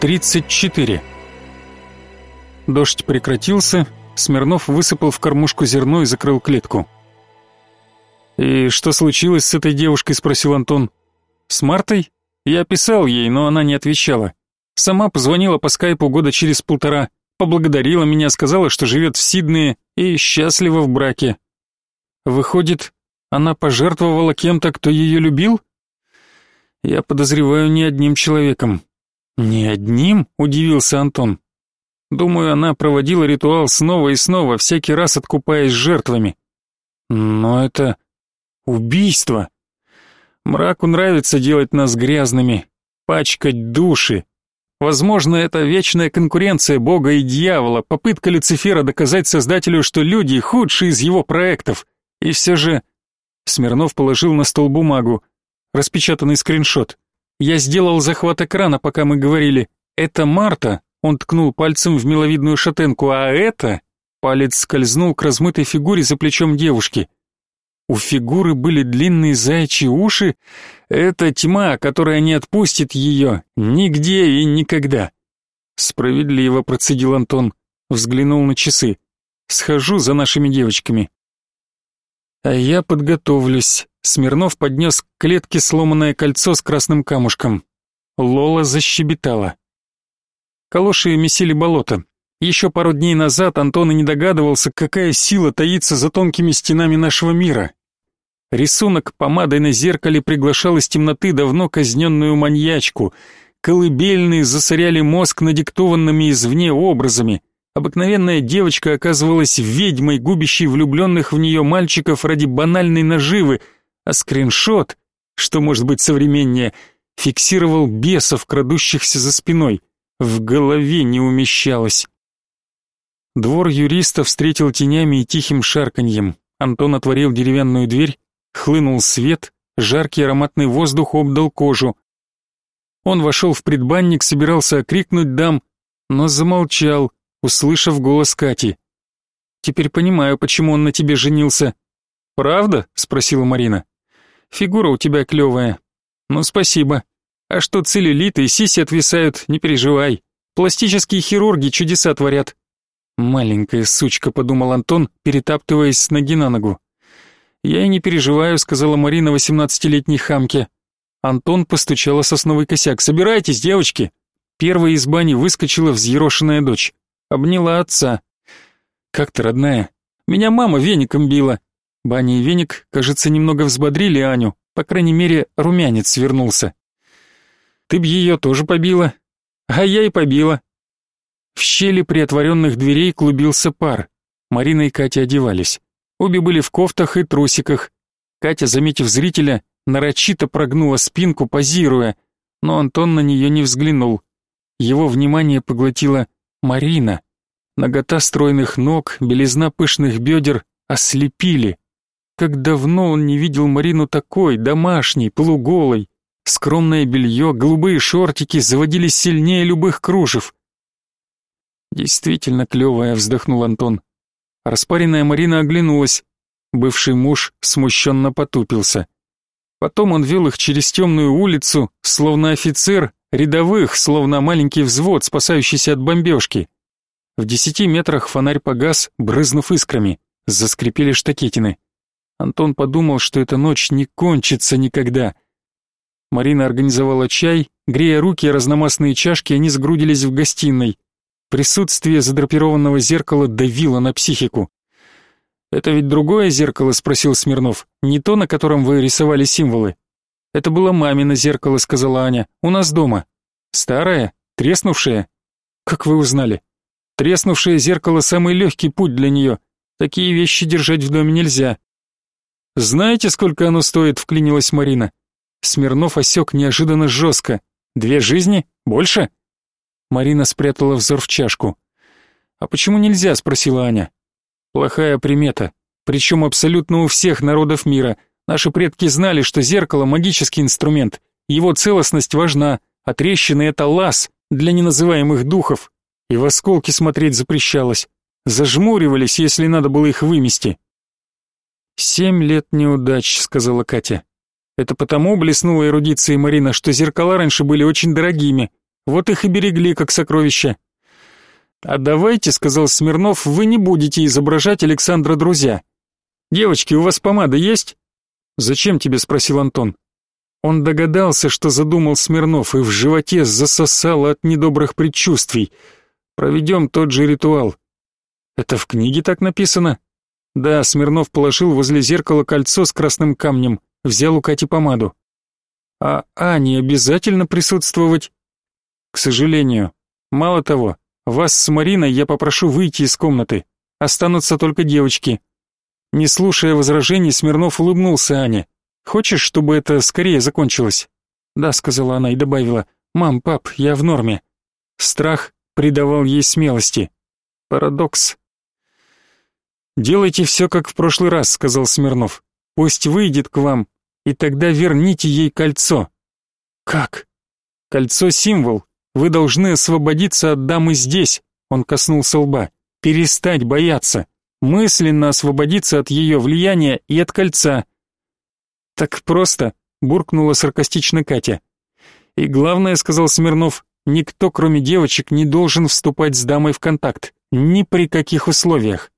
34. Дождь прекратился, Смирнов высыпал в кормушку зерно и закрыл клетку. «И что случилось с этой девушкой?» — спросил Антон. «С Мартой? Я писал ей, но она не отвечала. Сама позвонила по скайпу года через полтора, поблагодарила меня, сказала, что живет в Сиднее и счастлива в браке. Выходит, она пожертвовала кем-то, кто ее любил? Я подозреваю не одним человеком. Не одним? Удивился Антон. Думаю, она проводила ритуал снова и снова, всякий раз откупаясь жертвами. Но это убийство. Мраку нравится делать нас грязными, пачкать души. Возможно, это вечная конкуренция Бога и дьявола, попытка Люцифера доказать Создателю, что люди худшие из его проектов. И все же... Смирнов положил на стол бумагу, распечатанный скриншот. Я сделал захват экрана, пока мы говорили. Это Марта, он ткнул пальцем в миловидную шатенку, а это... Палец скользнул к размытой фигуре за плечом девушки. У фигуры были длинные заячьи уши. Это тьма, которая не отпустит ее нигде и никогда. Справедливо процедил Антон, взглянул на часы. Схожу за нашими девочками. А я подготовлюсь. Смирнов поднес к клетке сломанное кольцо с красным камушком. Лола защебетала. Калоши месили болото. Еще пару дней назад Антон и не догадывался, какая сила таится за тонкими стенами нашего мира. Рисунок помадой на зеркале приглашал из темноты давно казненную маньячку. Колыбельные засоряли мозг надиктованными извне образами. Обыкновенная девочка оказывалась ведьмой, губящей влюбленных в нее мальчиков ради банальной наживы, а скриншот, что может быть современнее, фиксировал бесов, крадущихся за спиной. В голове не умещалось. Двор юриста встретил тенями и тихим шарканьем. Антон отворил деревянную дверь, хлынул свет, жаркий ароматный воздух обдал кожу. Он вошел в предбанник, собирался окрикнуть дам, но замолчал, услышав голос Кати. «Теперь понимаю, почему он на тебе женился». «Правда?» — спросила Марина. «Фигура у тебя клевая». «Ну, спасибо. А что целлюлиты и сиси отвисают, не переживай. Пластические хирурги чудеса творят». «Маленькая сучка», — подумал Антон, перетаптываясь с ноги на ногу. «Я и не переживаю», — сказала Марина восемнадцатилетней хамке. Антон постучала сосновый косяк. «Собирайтесь, девочки!» Первая из бани выскочила взъерошенная дочь. Обняла отца. «Как ты, родная? Меня мама веником била». Баня и веник, кажется, немного взбодрили Аню. По крайней мере, румянец свернулся. «Ты б ее тоже побила?» «А я и побила». В щели приотворенных дверей клубился пар. Марина и Катя одевались. Обе были в кофтах и трусиках. Катя, заметив зрителя, нарочито прогнула спинку, позируя, но Антон на нее не взглянул. Его внимание поглотила Марина. Нагота стройных ног, белизна пышных бедер ослепили. Как давно он не видел Марину такой, домашней, полуголой. Скромное белье, голубые шортики заводились сильнее любых кружев. «Действительно клевая», — вздохнул Антон. Распаренная Марина оглянулась. Бывший муж смущенно потупился. Потом он вел их через темную улицу, словно офицер, рядовых, словно маленький взвод, спасающийся от бомбежки. В десяти метрах фонарь погас, брызнув искрами. Заскрипели штакетины. Антон подумал, что эта ночь не кончится никогда. Марина организовала чай, грея руки и разномастные чашки, они сгрудились в гостиной. Присутствие задрапированного зеркала давило на психику. «Это ведь другое зеркало?» — спросил Смирнов. «Не то, на котором вы рисовали символы?» «Это было мамино зеркало», — сказала Аня. «У нас дома». «Старое? Треснувшее?» «Как вы узнали?» «Треснувшее зеркало — самый легкий путь для нее. Такие вещи держать в доме нельзя». «Знаете, сколько оно стоит?» — вклинилась Марина. Смирнов осек неожиданно жестко. «Две жизни? Больше?» Марина спрятала взор в чашку. «А почему нельзя?» — спросила Аня. «Плохая примета. Причем абсолютно у всех народов мира. Наши предки знали, что зеркало — магический инструмент. Его целостность важна, а трещины — это лаз для неназываемых духов. И в осколки смотреть запрещалось. Зажмуривались, если надо было их вымести». «Семь лет неудач», — сказала Катя. «Это потому блеснула эрудицией Марина, что зеркала раньше были очень дорогими, Вот их и берегли, как сокровища. «А давайте», — сказал Смирнов, — «вы не будете изображать Александра друзья. Девочки, у вас помада есть?» «Зачем тебе?» — спросил Антон. Он догадался, что задумал Смирнов, и в животе засосало от недобрых предчувствий. «Проведем тот же ритуал». «Это в книге так написано?» «Да», — Смирнов положил возле зеркала кольцо с красным камнем, взял у Кати помаду. «А Ане обязательно присутствовать?» «К сожалению. Мало того, вас с Мариной я попрошу выйти из комнаты. Останутся только девочки». Не слушая возражений, Смирнов улыбнулся Ане. «Хочешь, чтобы это скорее закончилось?» «Да», — сказала она и добавила. «Мам, пап, я в норме». Страх придавал ей смелости. Парадокс. «Делайте все, как в прошлый раз», — сказал Смирнов. «Пусть выйдет к вам, и тогда верните ей кольцо». «Как?» «Кольцо — символ. Вы должны освободиться от дамы здесь», — он коснулся лба. «Перестать бояться, мысленно освободиться от ее влияния и от кольца». «Так просто», — буркнула саркастично Катя. «И главное», — сказал Смирнов, — «никто, кроме девочек, не должен вступать с дамой в контакт. Ни при каких условиях».